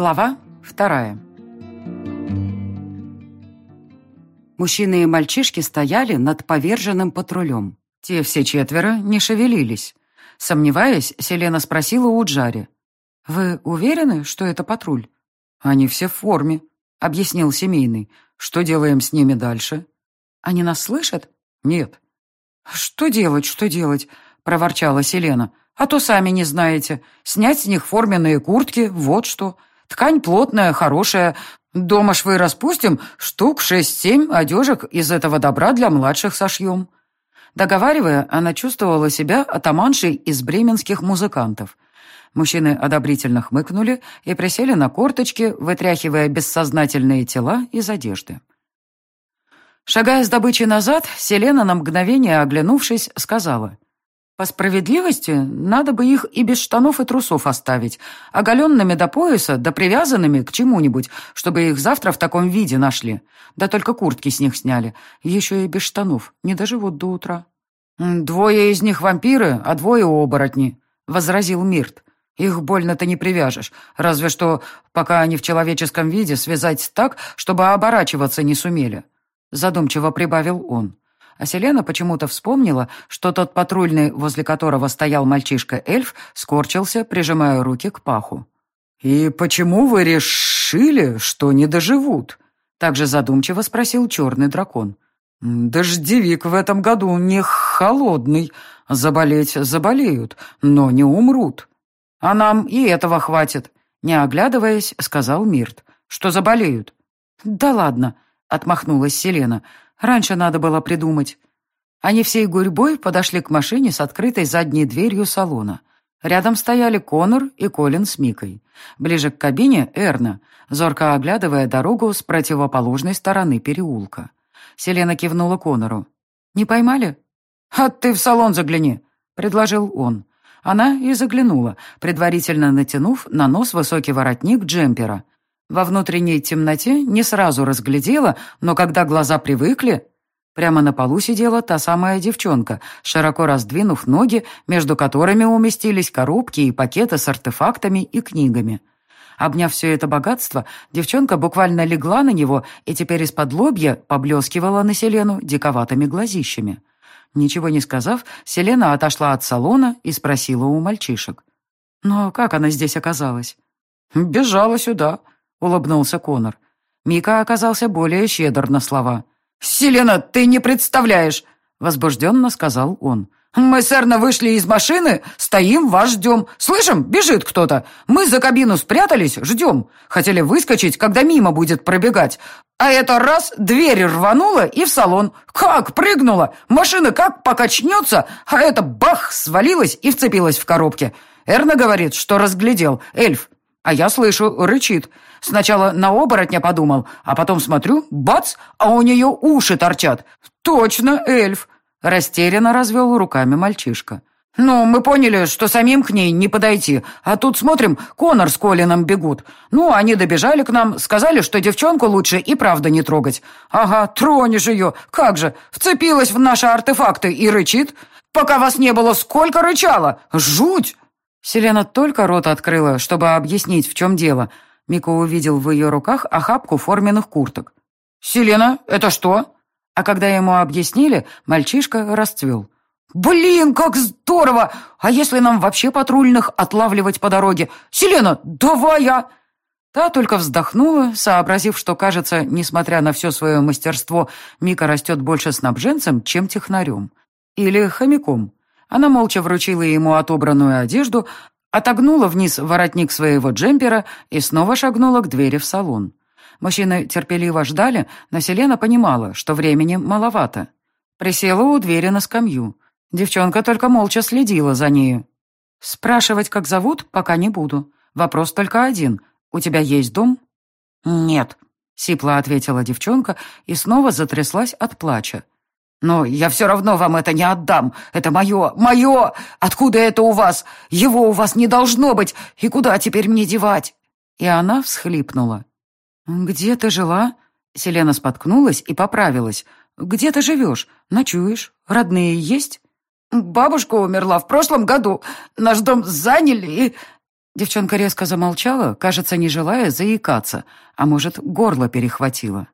Глава вторая. Мужчины и мальчишки стояли над поверженным патрулем. Те все четверо не шевелились. Сомневаясь, Селена спросила у Джари. «Вы уверены, что это патруль?» «Они все в форме», — объяснил семейный. «Что делаем с ними дальше?» «Они нас слышат?» «Нет». «Что делать, что делать?» — проворчала Селена. «А то сами не знаете. Снять с них форменные куртки, вот что. Ткань плотная, хорошая. Дома швы распустим, штук шесть-семь одежек из этого добра для младших сошьем». Договаривая, она чувствовала себя атаманшей из бременских музыкантов. Мужчины одобрительно хмыкнули и присели на корточки, вытряхивая бессознательные тела из одежды. Шагая с добычей назад, Селена, на мгновение оглянувшись, сказала, «По справедливости, надо бы их и без штанов и трусов оставить, оголенными до пояса, да привязанными к чему-нибудь, чтобы их завтра в таком виде нашли. Да только куртки с них сняли, еще и без штанов, не доживут до утра». «Двое из них вампиры, а двое оборотни», — возразил Мирт. «Их больно-то не привяжешь, разве что, пока они в человеческом виде, связать так, чтобы оборачиваться не сумели задумчиво прибавил он. А Селена почему-то вспомнила, что тот патрульный, возле которого стоял мальчишка-эльф, скорчился, прижимая руки к паху. «И почему вы решили, что не доживут?» Также задумчиво спросил черный дракон. «Дождевик в этом году не холодный. Заболеть заболеют, но не умрут. А нам и этого хватит», — не оглядываясь, сказал Мирт. «Что заболеют?» «Да ладно», Отмахнулась Селена. «Раньше надо было придумать». Они всей гурьбой подошли к машине с открытой задней дверью салона. Рядом стояли Конор и Колин с Микой. Ближе к кабине — Эрна, зорко оглядывая дорогу с противоположной стороны переулка. Селена кивнула Конору. «Не поймали?» «А ты в салон загляни», — предложил он. Она и заглянула, предварительно натянув на нос высокий воротник джемпера. Во внутренней темноте не сразу разглядела, но когда глаза привыкли... Прямо на полу сидела та самая девчонка, широко раздвинув ноги, между которыми уместились коробки и пакеты с артефактами и книгами. Обняв все это богатство, девчонка буквально легла на него и теперь из-под лобья поблескивала на Селену диковатыми глазищами. Ничего не сказав, Селена отошла от салона и спросила у мальчишек. «Но как она здесь оказалась?» «Бежала сюда», — улыбнулся Конор. Мика оказался более щедр на слова. «Селена, ты не представляешь!» — возбужденно сказал он. «Мы с Эрна вышли из машины, стоим, вас ждем. Слышим, бежит кто-то. Мы за кабину спрятались, ждем. Хотели выскочить, когда мимо будет пробегать. А это раз, дверь рванула и в салон. Как прыгнула! Машина как покачнется, а это бах, свалилась и вцепилась в коробке. Эрна говорит, что разглядел. Эльф. А я слышу, рычит. Сначала на оборотня подумал, а потом смотрю, бац, а у нее уши торчат. Точно, эльф. Растерянно развел руками мальчишка. «Ну, мы поняли, что самим к ней не подойти, а тут смотрим, Конор с Колином бегут. Ну, они добежали к нам, сказали, что девчонку лучше и правда не трогать. Ага, тронешь ее, как же, вцепилась в наши артефакты и рычит. Пока вас не было, сколько рычала, жуть!» Селена только рот открыла, чтобы объяснить, в чем дело. Мико увидел в ее руках охапку форменных курток. «Селена, это что?» А когда ему объяснили, мальчишка расцвел. «Блин, как здорово! А если нам вообще патрульных отлавливать по дороге? Селена, давай я!» Та только вздохнула, сообразив, что, кажется, несмотря на все свое мастерство, Мика растет больше снабженцем, чем технарем. Или хомяком. Она молча вручила ему отобранную одежду, отогнула вниз воротник своего джемпера и снова шагнула к двери в салон. Мужчины терпеливо ждали, но Селена понимала, что времени маловато. Присела у двери на скамью. Девчонка только молча следила за нею. «Спрашивать, как зовут, пока не буду. Вопрос только один. У тебя есть дом?» «Нет», — сипло ответила девчонка и снова затряслась от плача. «Но я все равно вам это не отдам. Это мое, мое! Откуда это у вас? Его у вас не должно быть! И куда теперь мне девать?» И она всхлипнула. «Где ты жила?» Селена споткнулась и поправилась. «Где ты живешь? Ночуешь? Родные есть?» «Бабушка умерла в прошлом году. Наш дом заняли и...» Девчонка резко замолчала, кажется, не желая заикаться, а может, горло перехватило.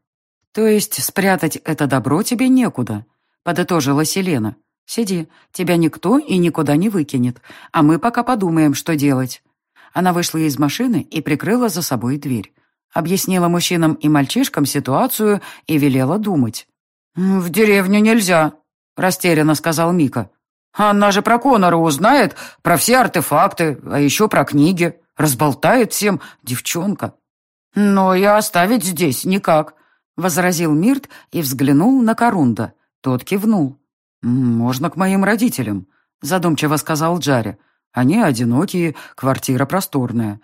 «То есть спрятать это добро тебе некуда», — подытожила Селена. «Сиди, тебя никто и никуда не выкинет, а мы пока подумаем, что делать». Она вышла из машины и прикрыла за собой дверь. Объяснила мужчинам и мальчишкам ситуацию и велела думать. «В деревню нельзя», — растерянно сказал Мика. «Она же про Конора узнает, про все артефакты, а еще про книги. Разболтает всем девчонка». «Но и оставить здесь никак», — возразил Мирт и взглянул на Корунда. Тот кивнул. «Можно к моим родителям», — задумчиво сказал Джаре. «Они одинокие, квартира просторная.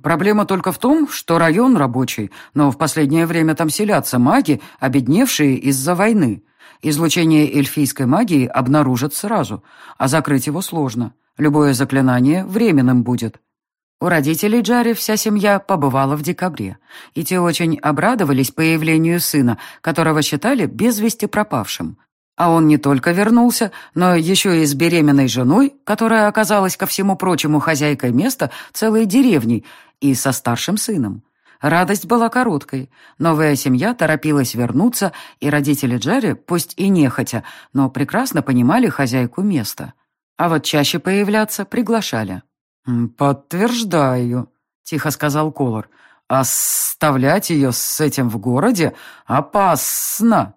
Проблема только в том, что район рабочий, но в последнее время там селятся маги, обедневшие из-за войны. Излучение эльфийской магии обнаружат сразу, а закрыть его сложно. Любое заклинание временным будет. У родителей Джари вся семья побывала в декабре, и те очень обрадовались появлению сына, которого считали без вести пропавшим. А он не только вернулся, но еще и с беременной женой, которая оказалась, ко всему прочему, хозяйкой места целой деревни, и со старшим сыном. Радость была короткой. Новая семья торопилась вернуться, и родители Джерри, пусть и нехотя, но прекрасно понимали хозяйку места. А вот чаще появляться приглашали. «Подтверждаю», — тихо сказал Колор. «Оставлять ее с этим в городе опасно».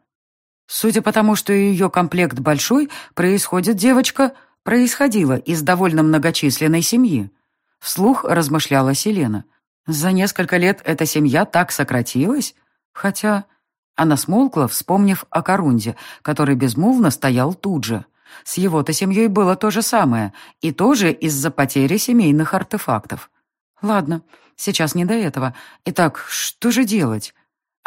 Судя по тому, что ее комплект большой, происходит девочка, происходила из довольно многочисленной семьи. Вслух размышляла Селена. За несколько лет эта семья так сократилась? Хотя... Она смолкла, вспомнив о Корунде, который безмолвно стоял тут же. С его-то семьей было то же самое, и тоже из-за потери семейных артефактов. Ладно, сейчас не до этого. Итак, что же делать?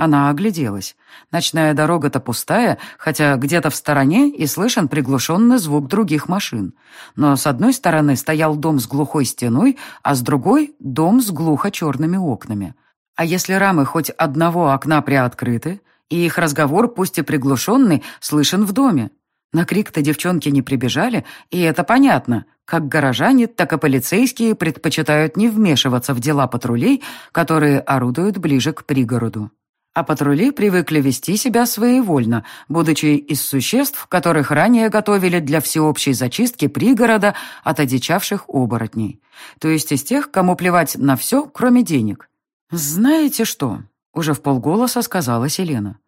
Она огляделась. Ночная дорога-то пустая, хотя где-то в стороне и слышен приглушенный звук других машин. Но с одной стороны стоял дом с глухой стеной, а с другой — дом с глухо-черными окнами. А если рамы хоть одного окна приоткрыты, и их разговор, пусть и приглушенный, слышен в доме? На крик-то девчонки не прибежали, и это понятно. Как горожане, так и полицейские предпочитают не вмешиваться в дела патрулей, которые орудуют ближе к пригороду а патрули привыкли вести себя своевольно, будучи из существ, которых ранее готовили для всеобщей зачистки пригорода от одичавших оборотней. То есть из тех, кому плевать на все, кроме денег. «Знаете что?» — уже в полголоса сказала Селена.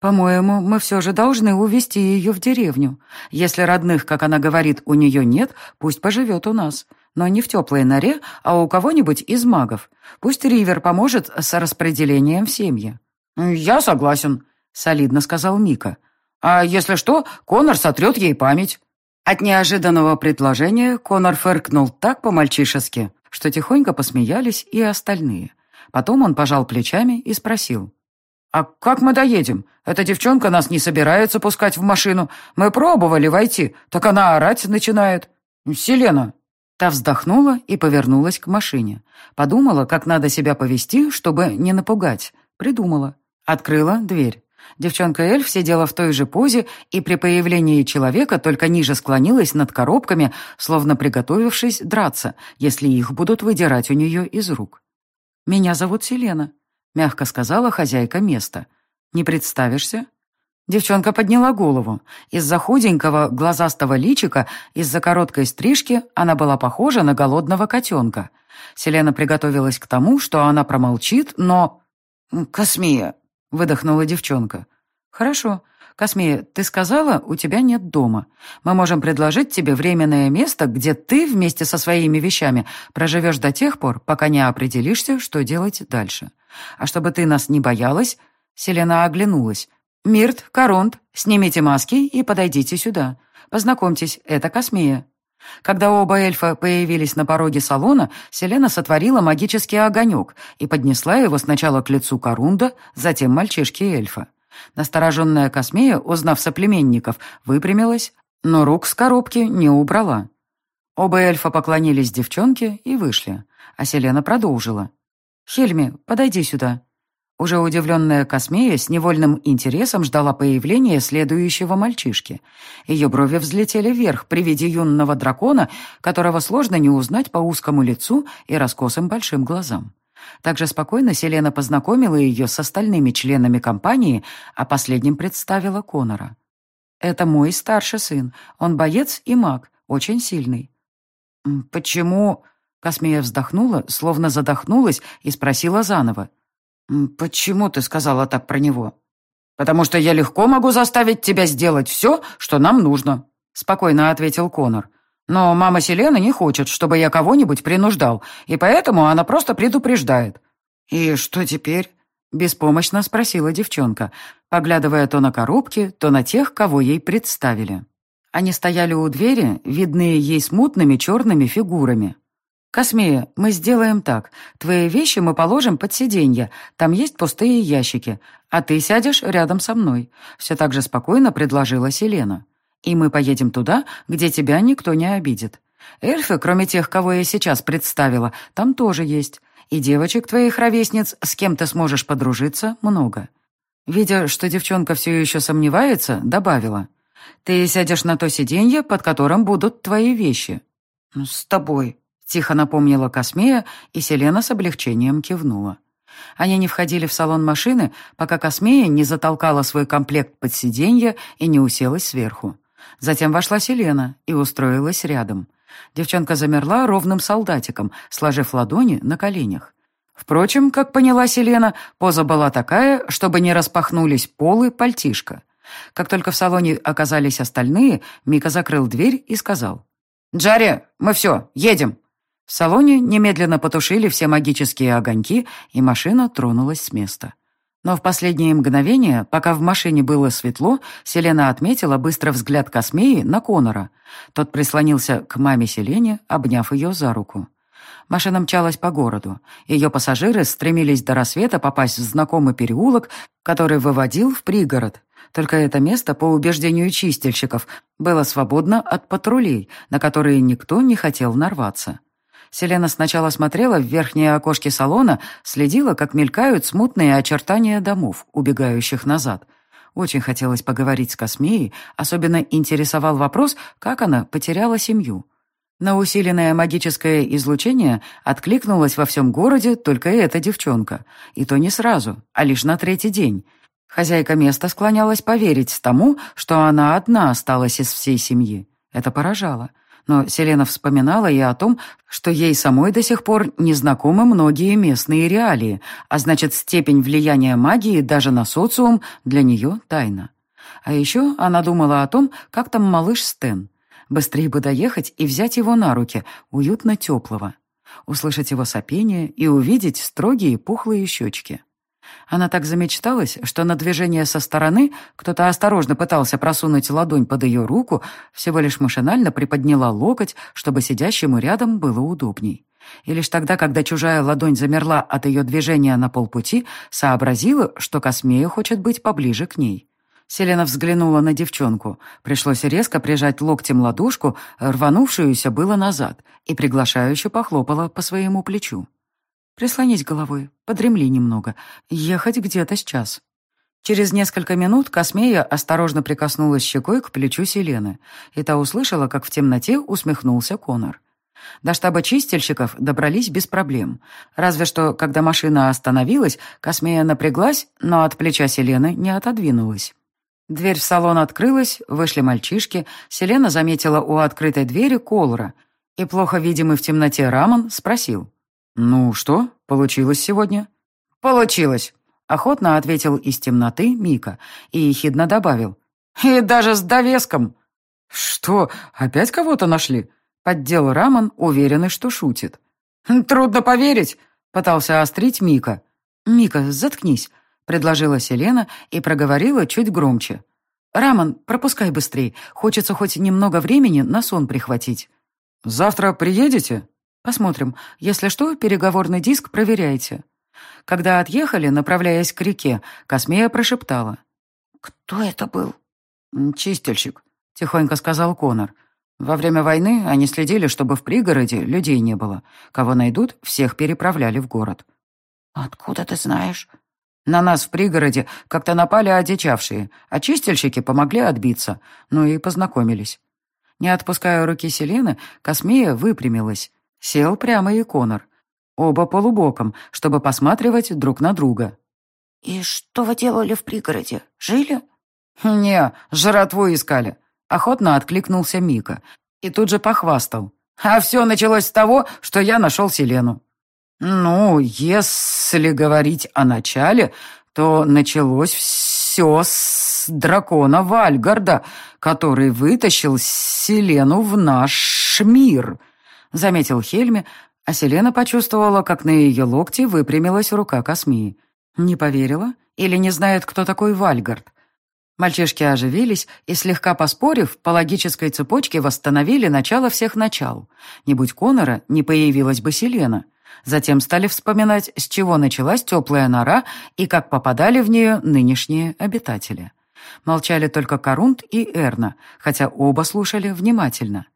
«По-моему, мы все же должны увезти ее в деревню. Если родных, как она говорит, у нее нет, пусть поживет у нас. Но не в теплой норе, а у кого-нибудь из магов. Пусть Ривер поможет с распределением в семье». «Я согласен», — солидно сказал Мика. «А если что, Конор сотрет ей память». От неожиданного предложения Конор фыркнул так по-мальчишески, что тихонько посмеялись и остальные. Потом он пожал плечами и спросил. «А как мы доедем? Эта девчонка нас не собирается пускать в машину. Мы пробовали войти, так она орать начинает. Селена». Та вздохнула и повернулась к машине. Подумала, как надо себя повести, чтобы не напугать. Придумала. Открыла дверь. Девчонка-эльф сидела в той же позе и при появлении человека только ниже склонилась над коробками, словно приготовившись драться, если их будут выдирать у нее из рук. «Меня зовут Селена», — мягко сказала хозяйка места. «Не представишься?» Девчонка подняла голову. Из-за худенького, глазастого личика, из-за короткой стрижки она была похожа на голодного котенка. Селена приготовилась к тому, что она промолчит, но... «Космия, — выдохнула девчонка. «Хорошо. Космея, ты сказала, у тебя нет дома. Мы можем предложить тебе временное место, где ты вместе со своими вещами проживешь до тех пор, пока не определишься, что делать дальше. А чтобы ты нас не боялась...» Селена оглянулась. «Мирт, Коронт, снимите маски и подойдите сюда. Познакомьтесь, это Космея. Когда оба эльфа появились на пороге салона, Селена сотворила магический огонек и поднесла его сначала к лицу Корунда, затем мальчишки эльфа. Настороженная Космея, узнав соплеменников, выпрямилась, но рук с коробки не убрала. Оба эльфа поклонились девчонке и вышли, а Селена продолжила. «Хельми, подойди сюда». Уже удивленная Космея с невольным интересом ждала появления следующего мальчишки. Ее брови взлетели вверх при виде юного дракона, которого сложно не узнать по узкому лицу и раскосым большим глазам. Также спокойно Селена познакомила ее с остальными членами компании, а последним представила Конора. «Это мой старший сын. Он боец и маг, очень сильный». «Почему...» Космея вздохнула, словно задохнулась и спросила заново. «Почему ты сказала так про него?» «Потому что я легко могу заставить тебя сделать все, что нам нужно», — спокойно ответил Конор. «Но мама Селена не хочет, чтобы я кого-нибудь принуждал, и поэтому она просто предупреждает». «И что теперь?» — беспомощно спросила девчонка, поглядывая то на коробки, то на тех, кого ей представили. Они стояли у двери, видные ей смутными черными фигурами. «Космея, мы сделаем так. Твои вещи мы положим под сиденье. Там есть пустые ящики. А ты сядешь рядом со мной», — все так же спокойно предложила Селена. «И мы поедем туда, где тебя никто не обидит. Эльфы, кроме тех, кого я сейчас представила, там тоже есть. И девочек твоих ровесниц, с кем ты сможешь подружиться, много». Видя, что девчонка все еще сомневается, добавила. «Ты сядешь на то сиденье, под которым будут твои вещи». «С тобой», Тихо напомнила Космея, и Селена с облегчением кивнула. Они не входили в салон машины, пока Космея не затолкала свой комплект под сиденье и не уселась сверху. Затем вошла Селена и устроилась рядом. Девчонка замерла ровным солдатиком, сложив ладони на коленях. Впрочем, как поняла Селена, поза была такая, чтобы не распахнулись полы пальтишка. Как только в салоне оказались остальные, Мика закрыл дверь и сказал. «Джарри, мы все, едем!» В салоне немедленно потушили все магические огоньки, и машина тронулась с места. Но в последние мгновения, пока в машине было светло, Селена отметила быстро взгляд Космеи на Конора. Тот прислонился к маме Селене, обняв ее за руку. Машина мчалась по городу. Ее пассажиры стремились до рассвета попасть в знакомый переулок, который выводил в пригород. Только это место, по убеждению чистильщиков, было свободно от патрулей, на которые никто не хотел нарваться. Селена сначала смотрела в верхние окошки салона, следила, как мелькают смутные очертания домов, убегающих назад. Очень хотелось поговорить с Космеей, особенно интересовал вопрос, как она потеряла семью. На усиленное магическое излучение откликнулась во всем городе только эта девчонка. И то не сразу, а лишь на третий день. Хозяйка места склонялась поверить тому, что она одна осталась из всей семьи. Это поражало. Но Селена вспоминала и о том, что ей самой до сих пор не знакомы многие местные реалии, а значит, степень влияния магии даже на социум для нее тайна. А еще она думала о том, как там малыш Стэн. Быстрее бы доехать и взять его на руки, уютно теплого. Услышать его сопение и увидеть строгие пухлые щечки. Она так замечталась, что на движение со стороны кто-то осторожно пытался просунуть ладонь под ее руку, всего лишь машинально приподняла локоть, чтобы сидящему рядом было удобней. И лишь тогда, когда чужая ладонь замерла от ее движения на полпути, сообразила, что Космея хочет быть поближе к ней. Селена взглянула на девчонку. Пришлось резко прижать локтем ладошку, рванувшуюся было назад, и приглашающе похлопала по своему плечу. Прислонись головой, подремли немного. Ехать где-то сейчас». Через несколько минут Космея осторожно прикоснулась щекой к плечу Селены, и та услышала, как в темноте усмехнулся Конор. До штаба чистильщиков добрались без проблем. Разве что, когда машина остановилась, Космея напряглась, но от плеча Селены не отодвинулась. Дверь в салон открылась, вышли мальчишки, Селена заметила у открытой двери Колора, и плохо видимый в темноте Рамон спросил. «Ну что, получилось сегодня?» «Получилось», — охотно ответил из темноты Мика и ехидно добавил. «И даже с довеском». «Что, опять кого-то нашли?» — поддел Рамон, уверенный, что шутит. «Трудно поверить», — пытался острить Мика. «Мика, заткнись», — предложила Селена и проговорила чуть громче. «Рамон, пропускай быстрей. Хочется хоть немного времени на сон прихватить». «Завтра приедете?» Посмотрим. Если что, переговорный диск проверяйте». Когда отъехали, направляясь к реке, Космея прошептала. «Кто это был?» «Чистильщик», — тихонько сказал Конор. «Во время войны они следили, чтобы в пригороде людей не было. Кого найдут, всех переправляли в город». «Откуда ты знаешь?» На нас в пригороде как-то напали одичавшие, а чистильщики помогли отбиться, ну и познакомились. Не отпуская руки Селены, Космея выпрямилась. Сел прямо и Конор. Оба полубоком, чтобы посматривать друг на друга. «И что вы делали в пригороде? Жили?» «Не, жратву искали», — охотно откликнулся Мика. И тут же похвастал. «А все началось с того, что я нашел Селену». «Ну, если говорить о начале, то началось все с дракона Вальгарда, который вытащил Селену в наш мир», — заметил Хельме, а Селена почувствовала, как на ее локте выпрямилась рука Космии. Не поверила? Или не знает, кто такой Вальгард? Мальчишки оживились и, слегка поспорив, по логической цепочке восстановили начало всех начал. Не будь Конора, не появилась бы Селена. Затем стали вспоминать, с чего началась теплая нора и как попадали в нее нынешние обитатели. Молчали только Корунд и Эрна, хотя оба слушали внимательно.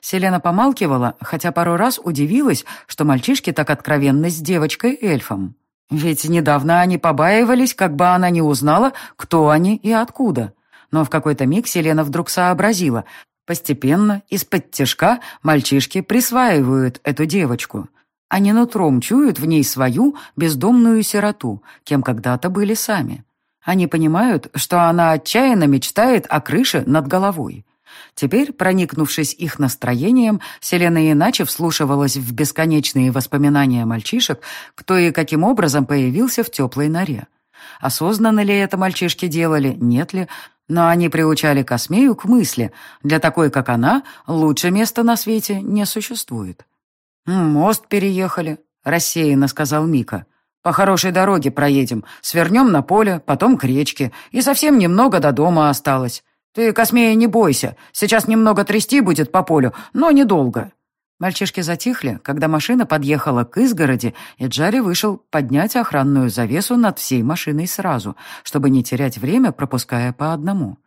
Селена помалкивала, хотя пару раз удивилась, что мальчишки так откровенны с девочкой-эльфом. Ведь недавно они побаивались, как бы она не узнала, кто они и откуда. Но в какой-то миг Селена вдруг сообразила. Постепенно, из-под тяжка, мальчишки присваивают эту девочку. Они нутром чуют в ней свою бездомную сироту, кем когда-то были сами. Они понимают, что она отчаянно мечтает о крыше над головой. Теперь, проникнувшись их настроением, Селена иначе вслушивалась в бесконечные воспоминания мальчишек, кто и каким образом появился в теплой норе. Осознанно ли это мальчишки делали, нет ли, но они приучали Космею к мысли, для такой, как она, лучше места на свете не существует. «Мост переехали», — рассеянно сказал Мика. «По хорошей дороге проедем, свернем на поле, потом к речке, и совсем немного до дома осталось. «Ты, Космея, не бойся. Сейчас немного трясти будет по полю, но недолго». Мальчишки затихли, когда машина подъехала к изгороди, и Джарри вышел поднять охранную завесу над всей машиной сразу, чтобы не терять время, пропуская по одному.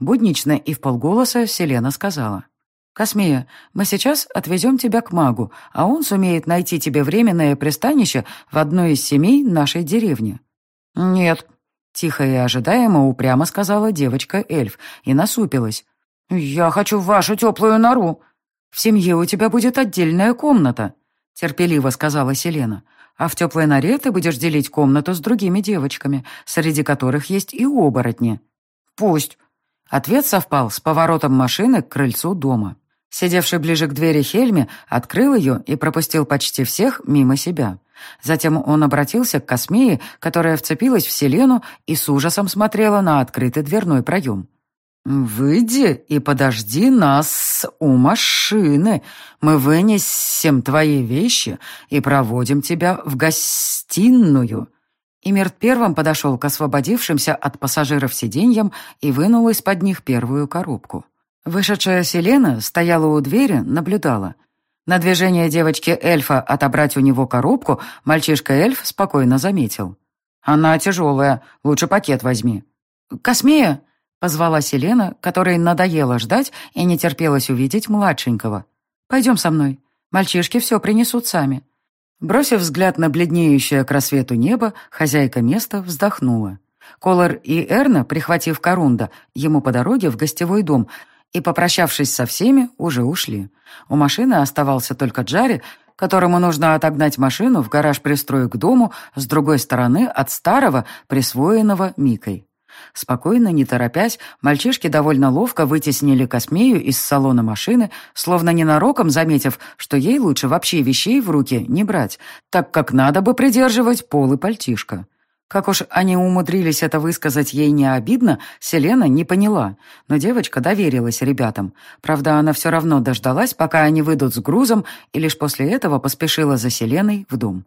Буднично и в полголоса Селена сказала. «Космея, мы сейчас отвезем тебя к магу, а он сумеет найти тебе временное пристанище в одной из семей нашей деревни». «Нет», Тихо и ожидаемо упрямо сказала девочка-эльф и насупилась. «Я хочу в вашу теплую нору. В семье у тебя будет отдельная комната», — терпеливо сказала Селена. «А в теплой норе ты будешь делить комнату с другими девочками, среди которых есть и оборотни». «Пусть». Ответ совпал с поворотом машины к крыльцу дома. Сидевший ближе к двери Хельме открыл ее и пропустил почти всех мимо себя. Затем он обратился к Космее, которая вцепилась в Селену и с ужасом смотрела на открытый дверной проем. «Выйди и подожди нас у машины. Мы вынесем твои вещи и проводим тебя в гостиную». Имерт первым подошел к освободившимся от пассажиров сиденьям и вынул из-под них первую коробку. Вышедшая Селена стояла у двери, наблюдала. На движение девочки-эльфа отобрать у него коробку мальчишка-эльф спокойно заметил. «Она тяжелая, лучше пакет возьми». «Космея!» — позвала Селена, которой надоело ждать и не терпелось увидеть младшенького. «Пойдем со мной. Мальчишки все принесут сами». Бросив взгляд на бледнеющее к рассвету небо, хозяйка места вздохнула. Колор и Эрна, прихватив Корунда, ему по дороге в гостевой дом, и, попрощавшись со всеми, уже ушли. У машины оставался только Джарри, которому нужно отогнать машину в гараж-пристрой к дому с другой стороны от старого, присвоенного Микой. Спокойно, не торопясь, мальчишки довольно ловко вытеснили Космею из салона машины, словно ненароком заметив, что ей лучше вообще вещей в руки не брать, так как надо бы придерживать пол и пальтишко. Как уж они умудрились это высказать ей не обидно, Селена не поняла, но девочка доверилась ребятам. Правда, она все равно дождалась, пока они выйдут с грузом, и лишь после этого поспешила за Селеной в дом.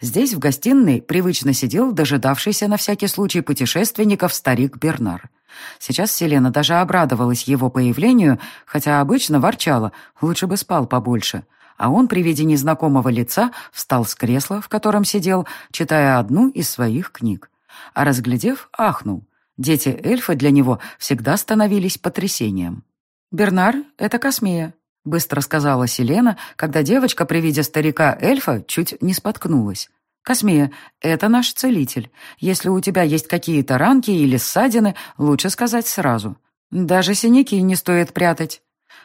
Здесь, в гостиной, привычно сидел дожидавшийся на всякий случай путешественников старик Бернар. Сейчас Селена даже обрадовалась его появлению, хотя обычно ворчала, лучше бы спал побольше — а он при виде незнакомого лица встал с кресла, в котором сидел, читая одну из своих книг. А разглядев, ахнул. Дети-эльфы для него всегда становились потрясением. «Бернар — это Космея», — быстро сказала Селена, когда девочка при виде старика-эльфа чуть не споткнулась. «Космея, это наш целитель. Если у тебя есть какие-то ранки или ссадины, лучше сказать сразу. Даже синяки не стоит прятать».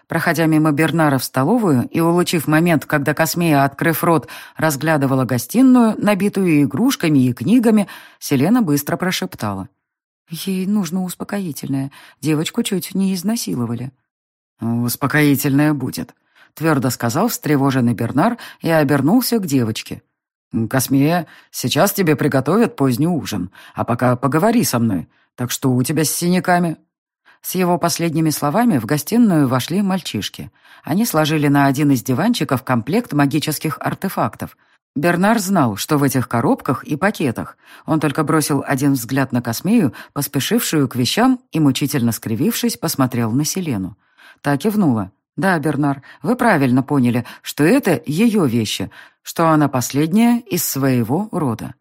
Проходя мимо Бернара в столовую и улучив момент, когда Космея, открыв рот, разглядывала гостиную, набитую игрушками и книгами, Селена быстро прошептала. «Ей нужно успокоительное. Девочку чуть не изнасиловали». «Успокоительное будет», — твердо сказал встревоженный Бернар и обернулся к девочке. «Космея, сейчас тебе приготовят поздний ужин, а пока поговори со мной. Так что у тебя с синяками?» С его последними словами в гостиную вошли мальчишки. Они сложили на один из диванчиков комплект магических артефактов. Бернар знал, что в этих коробках и пакетах. Он только бросил один взгляд на Космею, поспешившую к вещам, и, мучительно скривившись, посмотрел на Селену. Та кивнула. «Да, Бернар, вы правильно поняли, что это ее вещи, что она последняя из своего рода».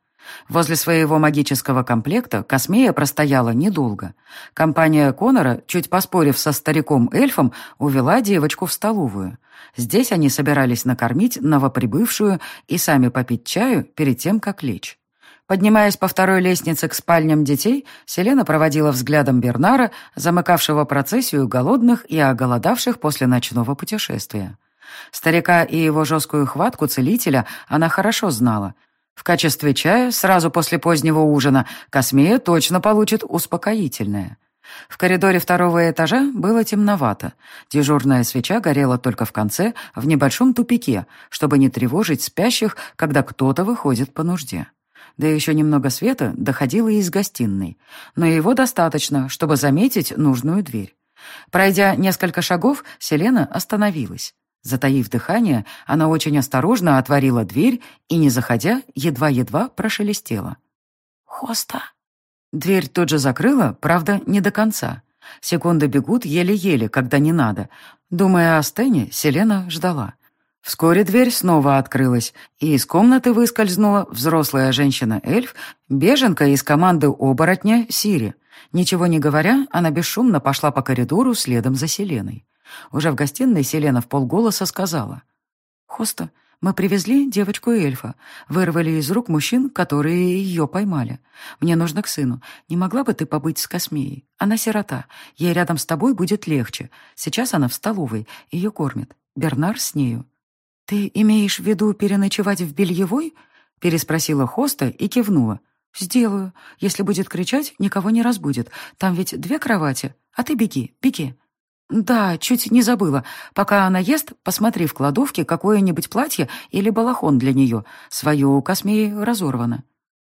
Возле своего магического комплекта Космея простояла недолго. Компания Конора, чуть поспорив со стариком-эльфом, увела девочку в столовую. Здесь они собирались накормить новоприбывшую и сами попить чаю перед тем, как лечь. Поднимаясь по второй лестнице к спальням детей, Селена проводила взглядом Бернара, замыкавшего процессию голодных и оголодавших после ночного путешествия. Старика и его жесткую хватку целителя она хорошо знала — в качестве чая сразу после позднего ужина Космея точно получит успокоительное. В коридоре второго этажа было темновато. Дежурная свеча горела только в конце, в небольшом тупике, чтобы не тревожить спящих, когда кто-то выходит по нужде. Да еще немного света доходило из гостиной, но его достаточно, чтобы заметить нужную дверь. Пройдя несколько шагов, Селена остановилась. Затаив дыхание, она очень осторожно отворила дверь и, не заходя, едва-едва прошелестела. «Хоста!» Дверь тут же закрыла, правда, не до конца. Секунды бегут еле-еле, когда не надо. Думая о Стене, Селена ждала. Вскоре дверь снова открылась, и из комнаты выскользнула взрослая женщина-эльф, беженка из команды оборотня Сири. Ничего не говоря, она бесшумно пошла по коридору следом за Селеной. Уже в гостиной Селена в полголоса сказала. «Хоста, мы привезли девочку-эльфа, вырвали из рук мужчин, которые ее поймали. Мне нужно к сыну. Не могла бы ты побыть с Космеей? Она сирота. Ей рядом с тобой будет легче. Сейчас она в столовой, ее кормят. Бернар с нею». «Ты имеешь в виду переночевать в бельевой?» переспросила Хоста и кивнула. «Сделаю. Если будет кричать, никого не разбудит. Там ведь две кровати. А ты беги, беги». «Да, чуть не забыла. Пока она ест, посмотри в кладовке какое-нибудь платье или балахон для нее. Свое у Космеи разорвано».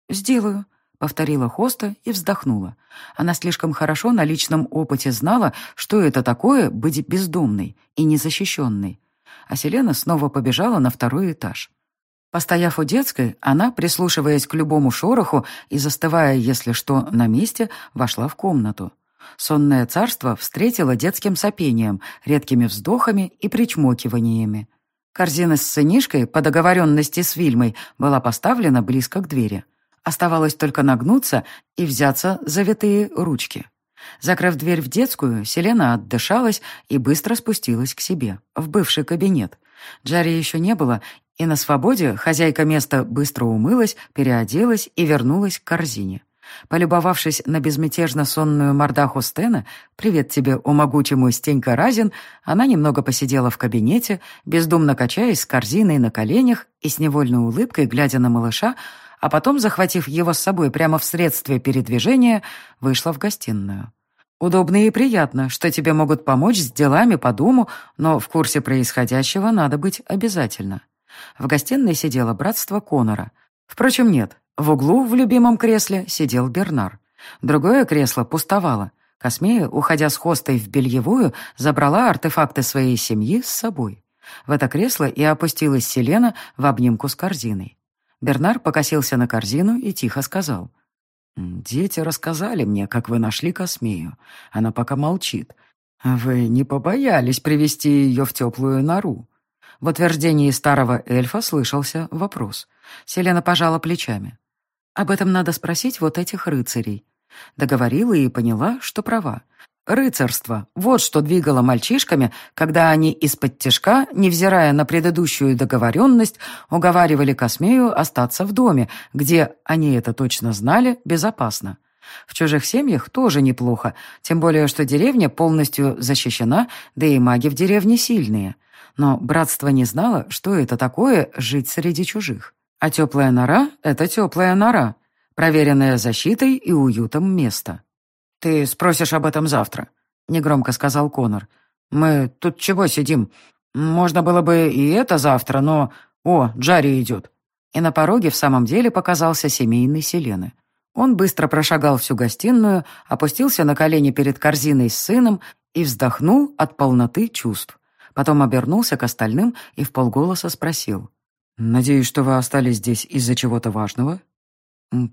«Сделаю», — повторила Хоста и вздохнула. Она слишком хорошо на личном опыте знала, что это такое быть бездомной и незащищенной. А Селена снова побежала на второй этаж. Постояв у детской, она, прислушиваясь к любому шороху и застывая, если что, на месте, вошла в комнату. Сонное царство встретило детским сопением, редкими вздохами и причмокиваниями. Корзина с сынишкой, по договоренности с Вильмой, была поставлена близко к двери. Оставалось только нагнуться и взяться за витые ручки. Закрыв дверь в детскую, Селена отдышалась и быстро спустилась к себе, в бывший кабинет. Джарри еще не было, и на свободе хозяйка места быстро умылась, переоделась и вернулась к корзине. Полюбовавшись на безмятежно сонную мордаху Стена, «Привет тебе, о могучий мой Стенька Разин», она немного посидела в кабинете, бездумно качаясь с корзиной на коленях и с невольной улыбкой, глядя на малыша, а потом, захватив его с собой прямо в средстве передвижения, вышла в гостиную. Удобно и приятно, что тебе могут помочь с делами по дому, но в курсе происходящего надо быть обязательно. В гостиной сидело братство Конора. Впрочем, нет, в углу в любимом кресле сидел Бернар. Другое кресло пустовало. Космея, уходя с хостой в бельевую, забрала артефакты своей семьи с собой. В это кресло и опустилась Селена в обнимку с корзиной. Бернар покосился на корзину и тихо сказал. «Дети рассказали мне, как вы нашли Космею. Она пока молчит. Вы не побоялись привести ее в теплую нору?» В утверждении старого эльфа слышался вопрос. Селена пожала плечами. Об этом надо спросить вот этих рыцарей. Договорила и поняла, что права. Рыцарство — вот что двигало мальчишками, когда они из-под тяжка, невзирая на предыдущую договоренность, уговаривали Космею остаться в доме, где, они это точно знали, безопасно. В чужих семьях тоже неплохо, тем более, что деревня полностью защищена, да и маги в деревне сильные. Но братство не знало, что это такое жить среди чужих. А теплая нора — это теплая нора, проверенная защитой и уютом место. «Ты спросишь об этом завтра», — негромко сказал Конор. «Мы тут чего сидим? Можно было бы и это завтра, но... О, Джарри идет». И на пороге в самом деле показался семейный Селены. Он быстро прошагал всю гостиную, опустился на колени перед корзиной с сыном и вздохнул от полноты чувств. Потом обернулся к остальным и вполголоса спросил. «Надеюсь, что вы остались здесь из-за чего-то важного?»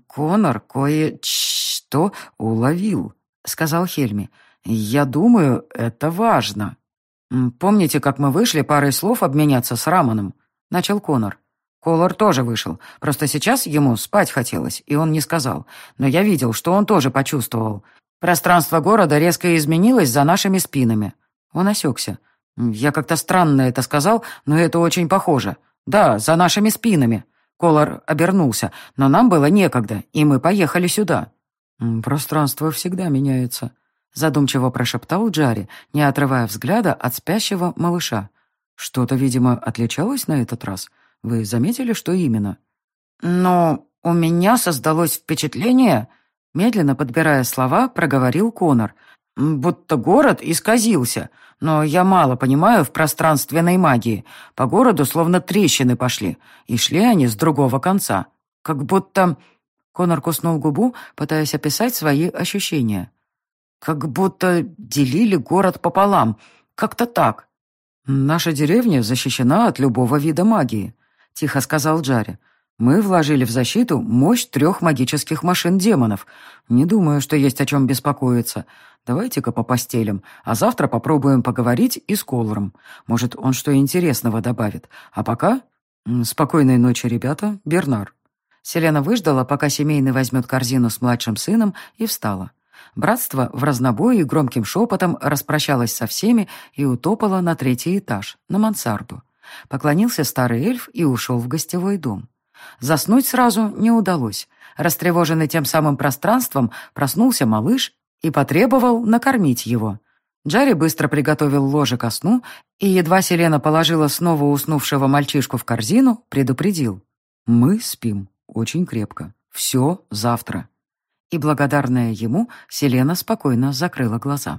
«Конор кое-что уловил», — сказал Хельми. «Я думаю, это важно». «Помните, как мы вышли парой слов обменяться с Рамоном?» — начал Конор. Колор тоже вышел. Просто сейчас ему спать хотелось, и он не сказал. Но я видел, что он тоже почувствовал. Пространство города резко изменилось за нашими спинами. Он осекся. Я как-то странно это сказал, но это очень похоже. Да, за нашими спинами. Колор обернулся, но нам было некогда, и мы поехали сюда. «Пространство всегда меняется», — задумчиво прошептал Джари, не отрывая взгляда от спящего малыша. «Что-то, видимо, отличалось на этот раз. Вы заметили, что именно?» «Но у меня создалось впечатление...» Медленно подбирая слова, проговорил Конор. «Будто город исказился, но я мало понимаю в пространственной магии. По городу словно трещины пошли, и шли они с другого конца. Как будто Конор куснул губу, пытаясь описать свои ощущения. «Как будто делили город пополам. Как-то так». «Наша деревня защищена от любого вида магии», — тихо сказал Джари. «Мы вложили в защиту мощь трех магических машин демонов. Не думаю, что есть о чем беспокоиться. Давайте-ка по постелям, а завтра попробуем поговорить и с Колором. Может, он что интересного добавит. А пока... Спокойной ночи, ребята. Бернар». Селена выждала, пока семейный возьмет корзину с младшим сыном, и встала. Братство в разнобой и громким шепотом распрощалось со всеми и утопало на третий этаж, на мансарду. Поклонился старый эльф и ушел в гостевой дом. Заснуть сразу не удалось. Растревоженный тем самым пространством, проснулся малыш и потребовал накормить его. Джарри быстро приготовил ложе ко сну и, едва Селена положила снова уснувшего мальчишку в корзину, предупредил. «Мы спим» очень крепко. Все завтра. И благодарная ему, Селена спокойно закрыла глаза.